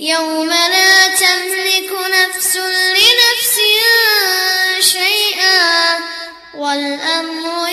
يوم لا تملك نفس لنفس شيئا والأمر